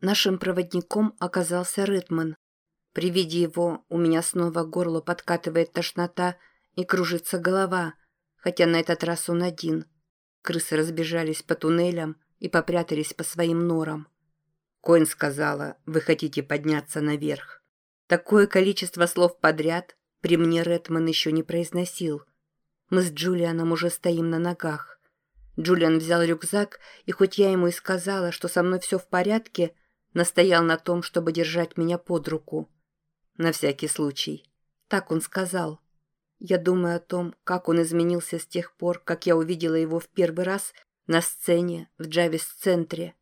Нашим проводником оказался Рэтман. При виде его у меня снова горло подкатывает тошнота и кружится голова, хотя на этот раз он один. Крысы разбежались по туннелям и попрятались по своим норам. Коин сказала, вы хотите подняться наверх. Такое количество слов подряд при мне Рэтман еще не произносил. Мы с Джулианом уже стоим на ногах. Джулиан взял рюкзак, и хоть я ему и сказала, что со мной все в порядке, настоял на том, чтобы держать меня под руку. На всякий случай. Так он сказал. Я думаю о том, как он изменился с тех пор, как я увидела его в первый раз на сцене в Джавис-центре.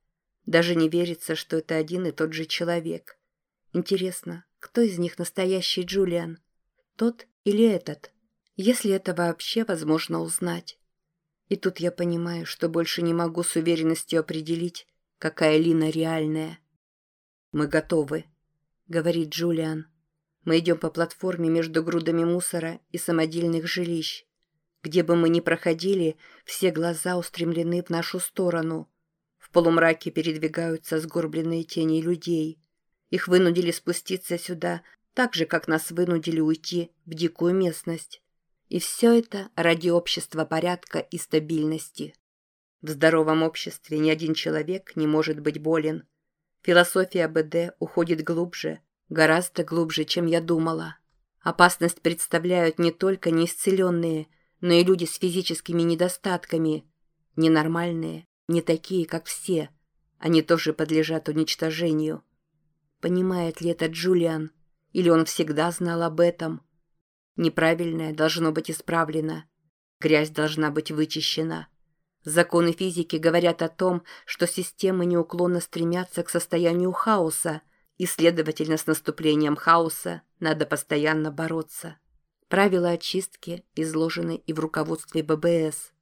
Даже не верится, что это один и тот же человек. Интересно, кто из них настоящий Джулиан? Тот или этот? Если это вообще возможно узнать. И тут я понимаю, что больше не могу с уверенностью определить, какая Лина реальная. «Мы готовы», — говорит Джулиан. Мы идем по платформе между грудами мусора и самодельных жилищ. Где бы мы ни проходили, все глаза устремлены в нашу сторону. В полумраке передвигаются сгорбленные тени людей. Их вынудили спуститься сюда, так же, как нас вынудили уйти в дикую местность. И все это ради общества порядка и стабильности. В здоровом обществе ни один человек не может быть болен. Философия БД уходит глубже, гораздо глубже, чем я думала. Опасность представляют не только неисцеленные, но и люди с физическими недостатками. Ненормальные, не такие, как все. Они тоже подлежат уничтожению. Понимает ли это Джулиан? Или он всегда знал об этом? Неправильное должно быть исправлено. Грязь должна быть вычищена. Законы физики говорят о том, что системы неуклонно стремятся к состоянию хаоса, и, следовательно, с наступлением хаоса надо постоянно бороться. Правила очистки изложены и в руководстве ББС.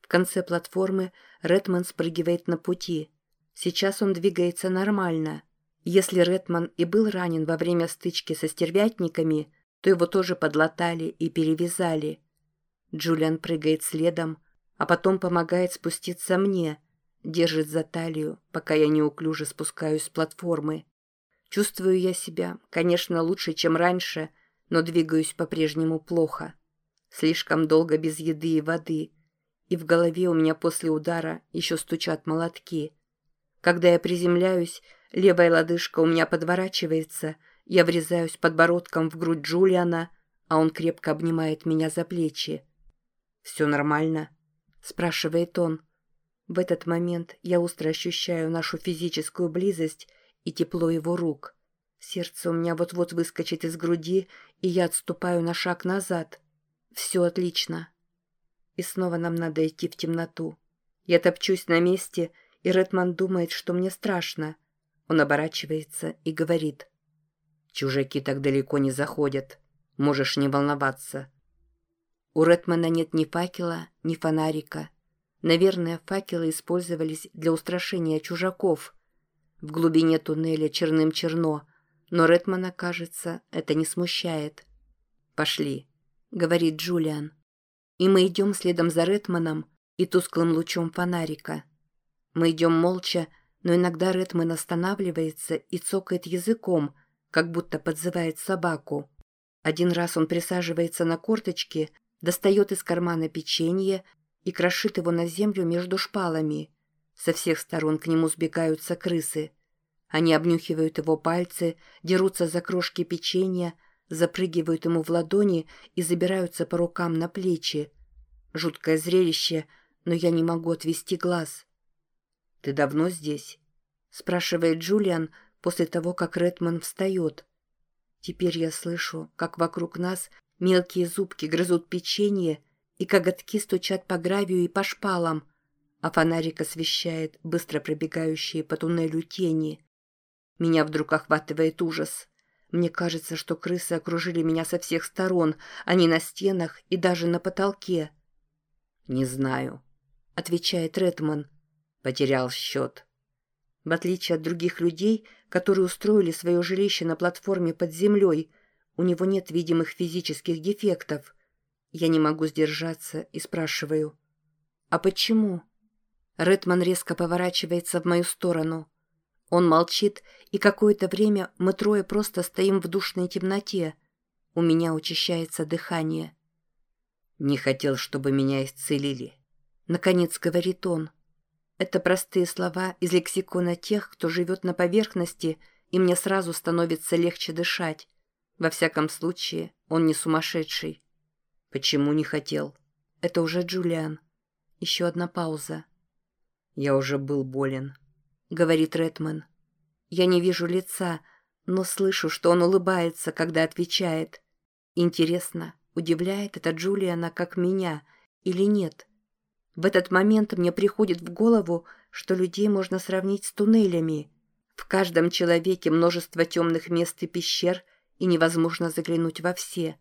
В конце платформы Редман спрыгивает на пути. Сейчас он двигается нормально. Если Редман и был ранен во время стычки со стервятниками, то его тоже подлатали и перевязали. Джулиан прыгает следом, а потом помогает спуститься мне, держит за талию, пока я неуклюже спускаюсь с платформы. Чувствую я себя, конечно, лучше, чем раньше, но двигаюсь по-прежнему плохо. Слишком долго без еды и воды, и в голове у меня после удара еще стучат молотки. Когда я приземляюсь, левая лодыжка у меня подворачивается — я врезаюсь подбородком в грудь Джулиана, а он крепко обнимает меня за плечи. «Все нормально?» – спрашивает он. В этот момент я остро ощущаю нашу физическую близость и тепло его рук. Сердце у меня вот-вот выскочит из груди, и я отступаю на шаг назад. Все отлично. И снова нам надо идти в темноту. Я топчусь на месте, и Редман думает, что мне страшно. Он оборачивается и говорит – Чужаки так далеко не заходят. Можешь не волноваться. У Ретмана нет ни факела, ни фонарика. Наверное, факелы использовались для устрашения чужаков. В глубине туннеля черным черно, но Ретмана, кажется, это не смущает. «Пошли», — говорит Джулиан. И мы идем следом за Ретманом и тусклым лучом фонарика. Мы идем молча, но иногда Ретман останавливается и цокает языком — как будто подзывает собаку. Один раз он присаживается на корточки, достает из кармана печенье и крошит его на землю между шпалами. Со всех сторон к нему сбегаются крысы. Они обнюхивают его пальцы, дерутся за крошки печенья, запрыгивают ему в ладони и забираются по рукам на плечи. Жуткое зрелище, но я не могу отвести глаз. «Ты давно здесь?» — спрашивает Джулиан, — после того, как Редман встает. Теперь я слышу, как вокруг нас мелкие зубки грызут печенье и коготки стучат по гравию и по шпалам, а фонарик освещает быстро пробегающие по туннелю тени. Меня вдруг охватывает ужас. Мне кажется, что крысы окружили меня со всех сторон, они на стенах и даже на потолке. «Не знаю», — отвечает Редман. Потерял счет. В отличие от других людей, которые устроили свое жилище на платформе под землей, у него нет видимых физических дефектов. Я не могу сдержаться и спрашиваю. «А почему?» Редман резко поворачивается в мою сторону. Он молчит, и какое-то время мы трое просто стоим в душной темноте. У меня учащается дыхание. «Не хотел, чтобы меня исцелили», — наконец говорит он. Это простые слова из лексикона тех, кто живет на поверхности, и мне сразу становится легче дышать. Во всяком случае, он не сумасшедший. Почему не хотел? Это уже Джулиан. Еще одна пауза. Я уже был болен, говорит Редман. Я не вижу лица, но слышу, что он улыбается, когда отвечает. Интересно, удивляет это Джулиана как меня или нет? В этот момент мне приходит в голову, что людей можно сравнить с туннелями. В каждом человеке множество темных мест и пещер, и невозможно заглянуть во все.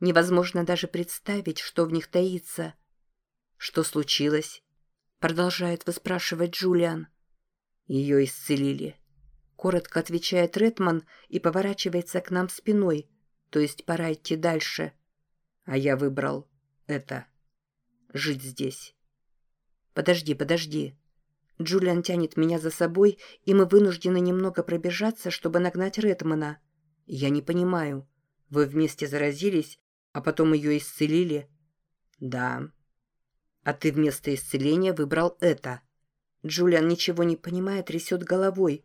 Невозможно даже представить, что в них таится. «Что случилось?» Продолжает выспрашивать Джулиан. «Ее исцелили», — коротко отвечает Редман и поворачивается к нам спиной, то есть пора идти дальше. А я выбрал это. Жить здесь. «Подожди, подожди». Джулиан тянет меня за собой, и мы вынуждены немного пробежаться, чтобы нагнать Редмана. Я не понимаю. Вы вместе заразились, а потом ее исцелили? Да. А ты вместо исцеления выбрал это. Джулиан ничего не понимает, трясет головой.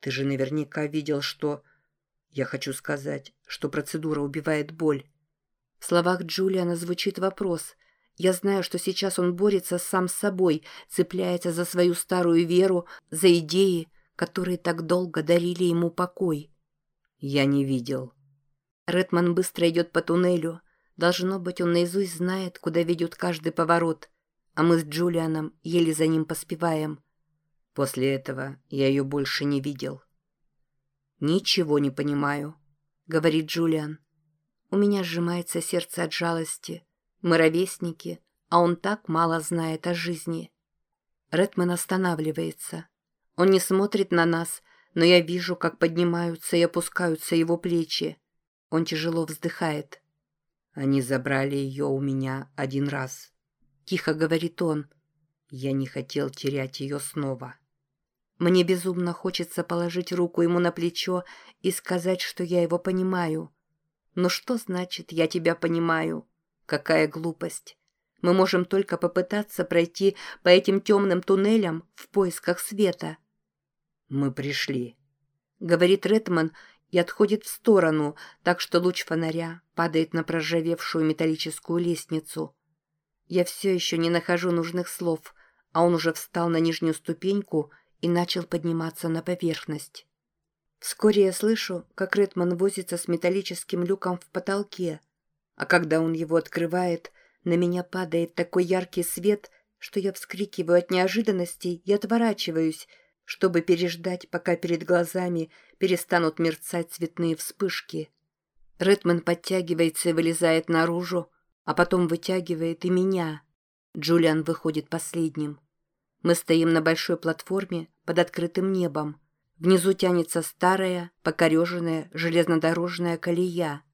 Ты же наверняка видел, что... Я хочу сказать, что процедура убивает боль. В словах Джулиана звучит вопрос. Я знаю, что сейчас он борется сам с собой, цепляется за свою старую веру, за идеи, которые так долго дарили ему покой. Я не видел. Редман быстро идет по туннелю. Должно быть, он наизусть знает, куда ведет каждый поворот, а мы с Джулианом еле за ним поспеваем. После этого я ее больше не видел. «Ничего не понимаю», — говорит Джулиан. У меня сжимается сердце от жалости. Мы ровесники, а он так мало знает о жизни. Редман останавливается. Он не смотрит на нас, но я вижу, как поднимаются и опускаются его плечи. Он тяжело вздыхает. «Они забрали ее у меня один раз», — тихо говорит он. «Я не хотел терять ее снова». Мне безумно хочется положить руку ему на плечо и сказать, что я его понимаю. Но что значит «я тебя понимаю»? Какая глупость. Мы можем только попытаться пройти по этим темным туннелям в поисках света. «Мы пришли», — говорит Ретман и отходит в сторону, так что луч фонаря падает на проржавевшую металлическую лестницу. Я все еще не нахожу нужных слов, а он уже встал на нижнюю ступеньку и начал подниматься на поверхность. Вскоре я слышу, как Ретман возится с металлическим люком в потолке — а когда он его открывает, на меня падает такой яркий свет, что я вскрикиваю от неожиданности и отворачиваюсь, чтобы переждать, пока перед глазами перестанут мерцать цветные вспышки. Редман подтягивается и вылезает наружу, а потом вытягивает и меня. Джулиан выходит последним. Мы стоим на большой платформе под открытым небом. Внизу тянется старая, покореженная железнодорожная колея.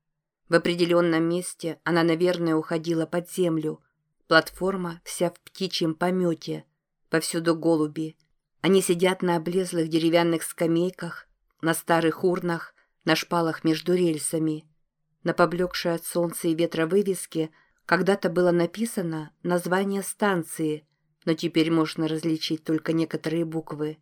В определенном месте она, наверное, уходила под землю. Платформа вся в птичьем помете. Повсюду голуби. Они сидят на облезлых деревянных скамейках, на старых урнах, на шпалах между рельсами. На поблекшей от солнца и ветра вывеске когда-то было написано название станции, но теперь можно различить только некоторые буквы.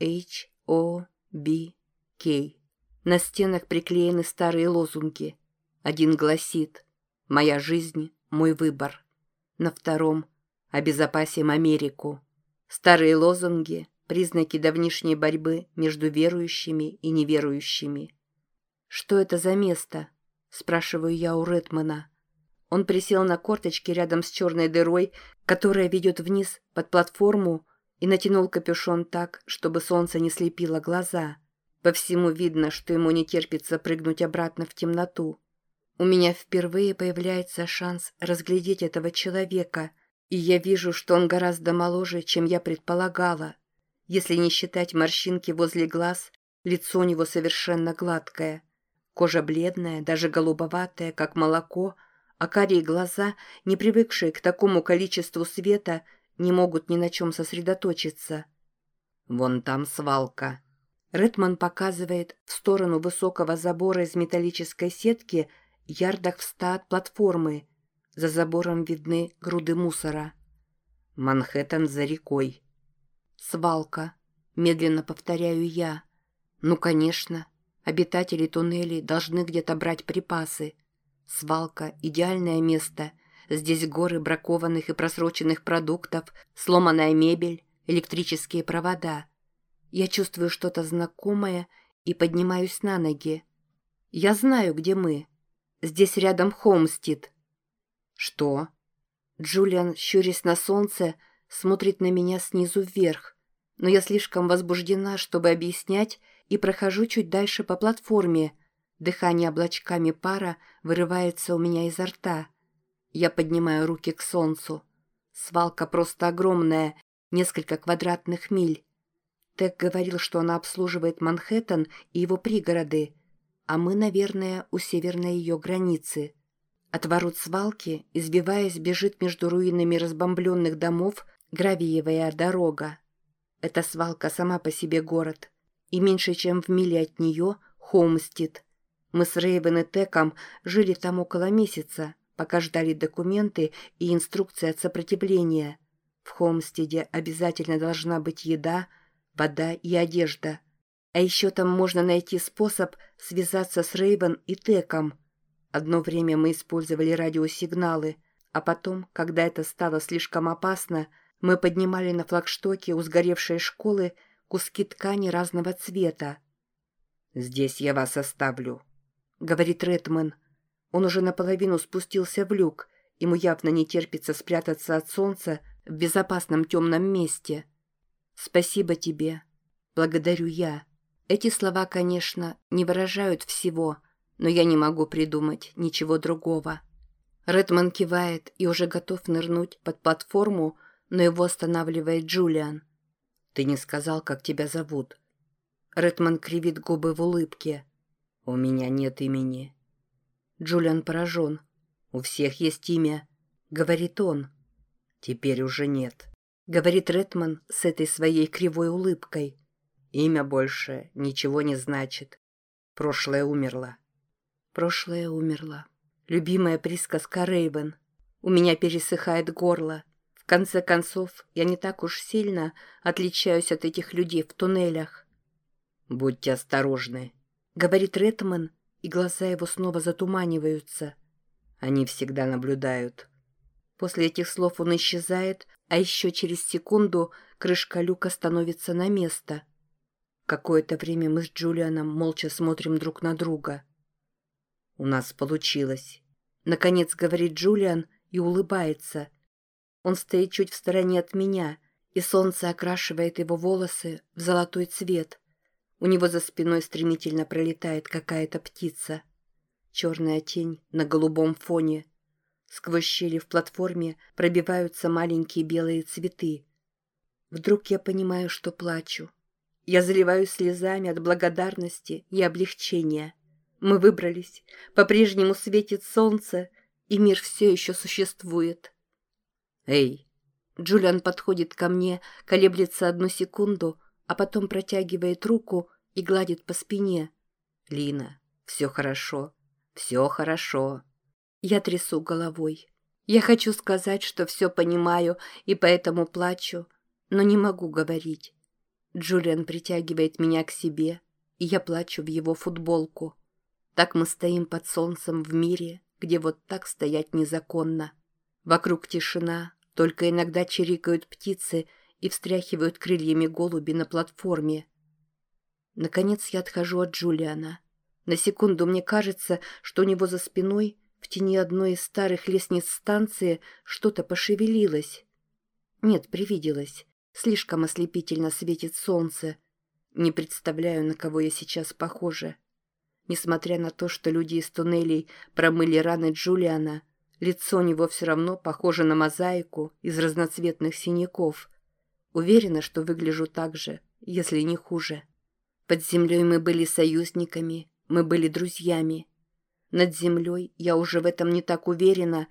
H, O, B, K. На стенах приклеены старые лозунги – один гласит «Моя жизнь – мой выбор». На втором «Обезопасим Америку». Старые лозунги – признаки давнишней борьбы между верующими и неверующими. «Что это за место?» – спрашиваю я у Редмана. Он присел на корточки рядом с черной дырой, которая ведет вниз под платформу, и натянул капюшон так, чтобы солнце не слепило глаза. По всему видно, что ему не терпится прыгнуть обратно в темноту. У меня впервые появляется шанс разглядеть этого человека, и я вижу, что он гораздо моложе, чем я предполагала. Если не считать морщинки возле глаз, лицо у него совершенно гладкое. Кожа бледная, даже голубоватая, как молоко, а карие глаза, не привыкшие к такому количеству света, не могут ни на чем сосредоточиться. «Вон там свалка», — Редман показывает в сторону высокого забора из металлической сетки ярдах в ста от платформы. За забором видны груды мусора. Манхэттен за рекой. Свалка. Медленно повторяю я. Ну, конечно. Обитатели туннелей должны где-то брать припасы. Свалка – идеальное место. Здесь горы бракованных и просроченных продуктов, сломанная мебель, электрические провода. Я чувствую что-то знакомое и поднимаюсь на ноги. Я знаю, где мы. Здесь рядом Холмстит. Что? Джулиан, щурясь на солнце, смотрит на меня снизу вверх. Но я слишком возбуждена, чтобы объяснять, и прохожу чуть дальше по платформе. Дыхание облачками пара вырывается у меня изо рта. Я поднимаю руки к солнцу. Свалка просто огромная, несколько квадратных миль. Тек говорил, что она обслуживает Манхэттен и его пригороды, а мы, наверное, у северной ее границы. От ворот свалки, избиваясь, бежит между руинами разбомбленных домов гравиевая дорога. Эта свалка сама по себе город, и меньше чем в миле от нее — Холмстит. Мы с Рейвен и Теком жили там около месяца, пока ждали документы и инструкции от сопротивления. В Холмстеде обязательно должна быть еда, вода и одежда. А еще там можно найти способ связаться с Рейвен и Теком. Одно время мы использовали радиосигналы, а потом, когда это стало слишком опасно, мы поднимали на флагштоке у сгоревшей школы куски ткани разного цвета. «Здесь я вас оставлю», — говорит Редман. Он уже наполовину спустился в люк, ему явно не терпится спрятаться от солнца в безопасном темном месте. «Спасибо тебе. Благодарю я. Эти слова, конечно, не выражают всего, но я не могу придумать ничего другого». Редман кивает и уже готов нырнуть под платформу, но его останавливает Джулиан. «Ты не сказал, как тебя зовут?» Редман кривит губы в улыбке. «У меня нет имени». Джулиан поражен. «У всех есть имя», — говорит он. «Теперь уже нет», — говорит Редман с этой своей кривой улыбкой. «Имя больше ничего не значит. Прошлое умерло». «Прошлое умерло». Любимая присказка Рейвен. У меня пересыхает горло конце концов, я не так уж сильно отличаюсь от этих людей в туннелях. «Будьте осторожны», — говорит Ретман, и глаза его снова затуманиваются. Они всегда наблюдают. После этих слов он исчезает, а еще через секунду крышка люка становится на место. Какое-то время мы с Джулианом молча смотрим друг на друга. «У нас получилось», — наконец говорит Джулиан и улыбается — он стоит чуть в стороне от меня, и солнце окрашивает его волосы в золотой цвет. У него за спиной стремительно пролетает какая-то птица. Черная тень на голубом фоне. Сквозь щели в платформе пробиваются маленькие белые цветы. Вдруг я понимаю, что плачу. Я заливаюсь слезами от благодарности и облегчения. Мы выбрались, по-прежнему светит солнце, и мир все еще существует. «Эй!» Джулиан подходит ко мне, колеблется одну секунду, а потом протягивает руку и гладит по спине. «Лина, все хорошо, все хорошо». Я трясу головой. Я хочу сказать, что все понимаю и поэтому плачу, но не могу говорить. Джулиан притягивает меня к себе, и я плачу в его футболку. Так мы стоим под солнцем в мире, где вот так стоять незаконно. Вокруг тишина, только иногда чирикают птицы и встряхивают крыльями голуби на платформе. Наконец я отхожу от Джулиана. На секунду мне кажется, что у него за спиной, в тени одной из старых лестниц станции, что-то пошевелилось. Нет, привиделось. Слишком ослепительно светит солнце. Не представляю, на кого я сейчас похожа. Несмотря на то, что люди из туннелей промыли раны Джулиана, Лицо у него все равно похоже на мозаику из разноцветных синяков. Уверена, что выгляжу так же, если не хуже. Под землей мы были союзниками, мы были друзьями. Над землей я уже в этом не так уверена,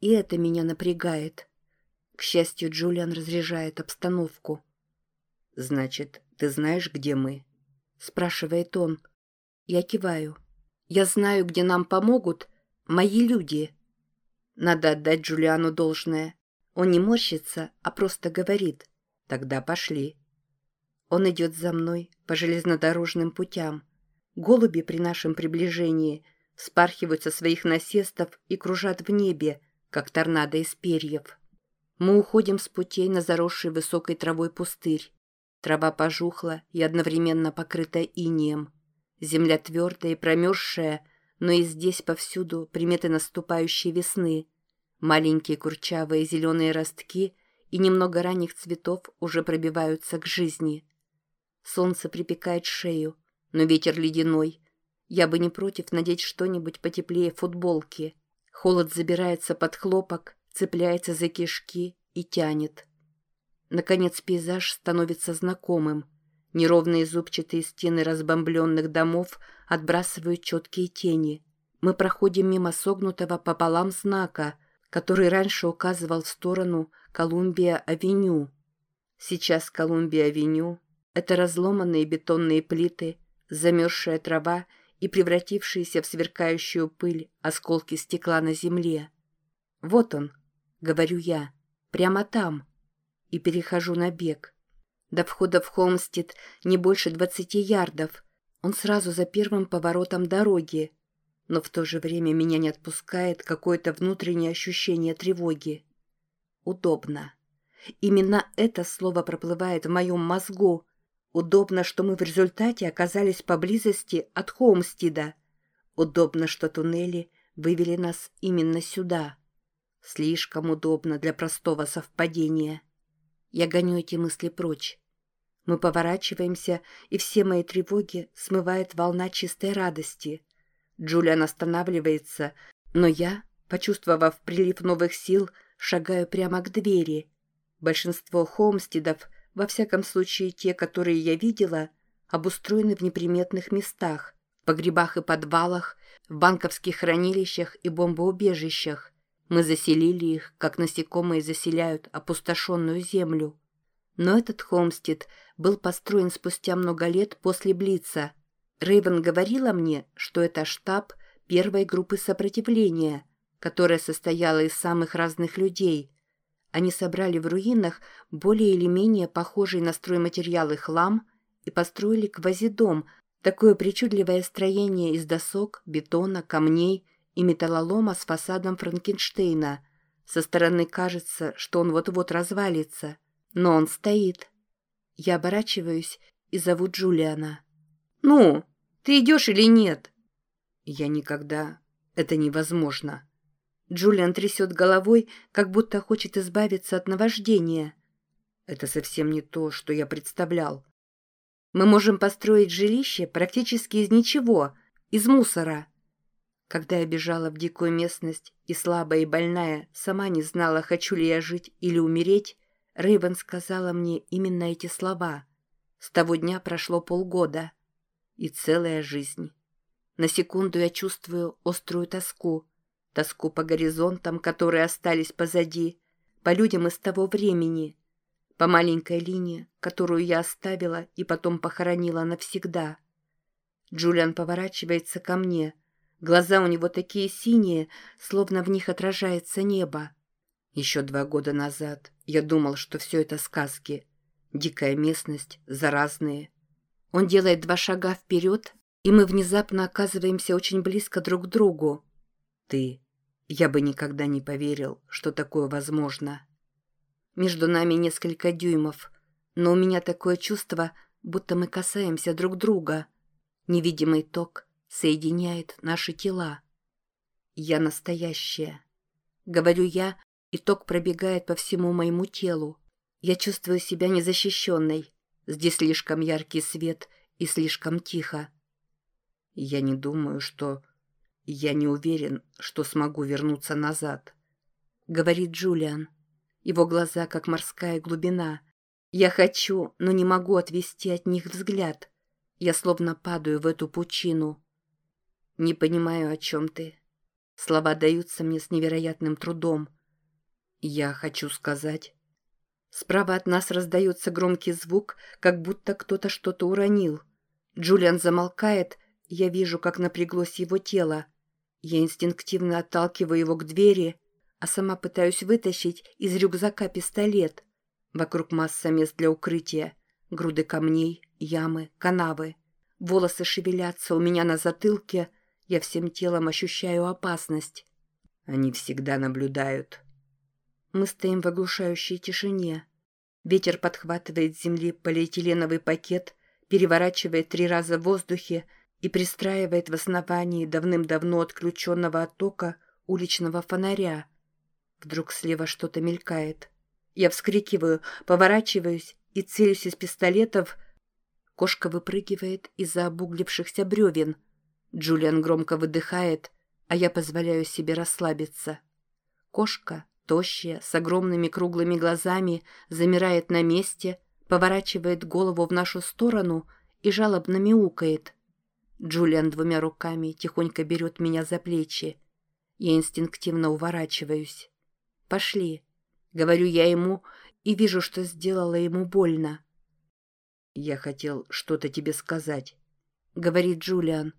и это меня напрягает. К счастью, Джулиан разряжает обстановку. «Значит, ты знаешь, где мы?» — спрашивает он. Я киваю. Я знаю, где нам помогут мои люди. Надо отдать Джулиану должное. Он не морщится, а просто говорит. Тогда пошли. Он идет за мной по железнодорожным путям. Голуби при нашем приближении спархивают со своих насестов и кружат в небе, как торнадо из перьев. Мы уходим с путей на заросший высокой травой пустырь. Трава пожухла и одновременно покрыта инеем. Земля твердая и промерзшая, но и здесь повсюду приметы наступающей весны. Маленькие курчавые зеленые ростки и немного ранних цветов уже пробиваются к жизни. Солнце припекает шею, но ветер ледяной. Я бы не против надеть что-нибудь потеплее футболки. Холод забирается под хлопок, цепляется за кишки и тянет. Наконец пейзаж становится знакомым. Неровные зубчатые стены разбомбленных домов отбрасывают четкие тени. Мы проходим мимо согнутого пополам знака, который раньше указывал в сторону Колумбия-авеню. Сейчас Колумбия-авеню — это разломанные бетонные плиты, замерзшая трава и превратившиеся в сверкающую пыль осколки стекла на земле. «Вот он», — говорю я, — «прямо там», и перехожу на бег. До входа в Холмстед не больше двадцати ярдов. Он сразу за первым поворотом дороги. Но в то же время меня не отпускает какое-то внутреннее ощущение тревоги. Удобно. Именно это слово проплывает в моем мозгу, Удобно, что мы в результате оказались поблизости от Холмстида. Удобно, что туннели вывели нас именно сюда. Слишком удобно для простого совпадения. Я гоню эти мысли прочь. Мы поворачиваемся, и все мои тревоги смывает волна чистой радости. Джулиан останавливается, но я, почувствовав прилив новых сил, шагаю прямо к двери. Большинство Холмстидов во всяком случае те, которые я видела, обустроены в неприметных местах, в погребах и подвалах, в банковских хранилищах и бомбоубежищах. Мы заселили их, как насекомые заселяют опустошенную землю. Но этот Холмстед был построен спустя много лет после Блица. Рейвен говорила мне, что это штаб первой группы сопротивления, которая состояла из самых разных людей – они собрали в руинах более или менее похожий на стройматериалы хлам и построили квазидом, такое причудливое строение из досок, бетона, камней и металлолома с фасадом Франкенштейна. Со стороны кажется, что он вот-вот развалится, но он стоит. Я оборачиваюсь и зову Джулиана. «Ну, ты идешь или нет?» «Я никогда... Это невозможно», Джулиан трясет головой, как будто хочет избавиться от наваждения. Это совсем не то, что я представлял. Мы можем построить жилище практически из ничего, из мусора. Когда я бежала в дикую местность и слабая и больная сама не знала, хочу ли я жить или умереть, Рейвен сказала мне именно эти слова. С того дня прошло полгода. И целая жизнь. На секунду я чувствую острую тоску тоску по горизонтам, которые остались позади, по людям из того времени, по маленькой линии, которую я оставила и потом похоронила навсегда. Джулиан поворачивается ко мне. Глаза у него такие синие, словно в них отражается небо. Еще два года назад я думал, что все это сказки. Дикая местность, заразные. Он делает два шага вперед, и мы внезапно оказываемся очень близко друг к другу. Ты я бы никогда не поверил, что такое возможно. Между нами несколько дюймов, но у меня такое чувство, будто мы касаемся друг друга. Невидимый ток соединяет наши тела. Я настоящая. Говорю я, и ток пробегает по всему моему телу. Я чувствую себя незащищенной. Здесь слишком яркий свет и слишком тихо. Я не думаю, что «Я не уверен, что смогу вернуться назад», — говорит Джулиан. Его глаза, как морская глубина. Я хочу, но не могу отвести от них взгляд. Я словно падаю в эту пучину. Не понимаю, о чем ты. Слова даются мне с невероятным трудом. Я хочу сказать... Справа от нас раздается громкий звук, как будто кто-то что-то уронил. Джулиан замолкает, я вижу, как напряглось его тело. Я инстинктивно отталкиваю его к двери, а сама пытаюсь вытащить из рюкзака пистолет. Вокруг масса мест для укрытия, груды камней, ямы, канавы. Волосы шевелятся у меня на затылке, я всем телом ощущаю опасность. Они всегда наблюдают. Мы стоим в оглушающей тишине. Ветер подхватывает с земли полиэтиленовый пакет, переворачивает три раза в воздухе и пристраивает в основании давным-давно отключенного от тока уличного фонаря. Вдруг слева что-то мелькает. Я вскрикиваю, поворачиваюсь и целюсь из пистолетов. Кошка выпрыгивает из-за обуглившихся бревен. Джулиан громко выдыхает, а я позволяю себе расслабиться. Кошка, тощая, с огромными круглыми глазами, замирает на месте, поворачивает голову в нашу сторону и жалобно мяукает. Джулиан двумя руками тихонько берет меня за плечи. Я инстинктивно уворачиваюсь. «Пошли», — говорю я ему, и вижу, что сделала ему больно. «Я хотел что-то тебе сказать», — говорит Джулиан.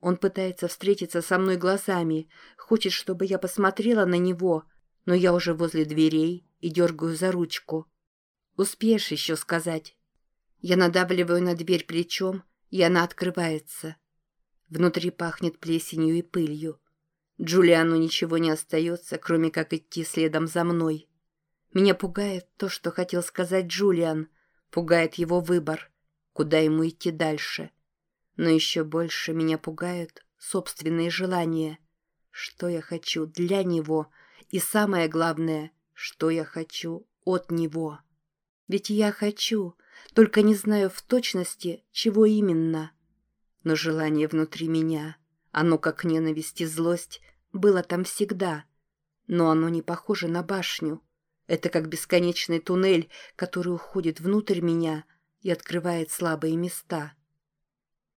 Он пытается встретиться со мной глазами, хочет, чтобы я посмотрела на него, но я уже возле дверей и дергаю за ручку. Успеешь еще сказать. Я надавливаю на дверь плечом, и она открывается. Внутри пахнет плесенью и пылью. Джулиану ничего не остается, кроме как идти следом за мной. Меня пугает то, что хотел сказать Джулиан, пугает его выбор, куда ему идти дальше. Но еще больше меня пугают собственные желания. Что я хочу для него, и самое главное, что я хочу от него. Ведь я хочу, только не знаю в точности, чего именно. Но желание внутри меня, оно как ненависть и злость, было там всегда. Но оно не похоже на башню. Это как бесконечный туннель, который уходит внутрь меня и открывает слабые места.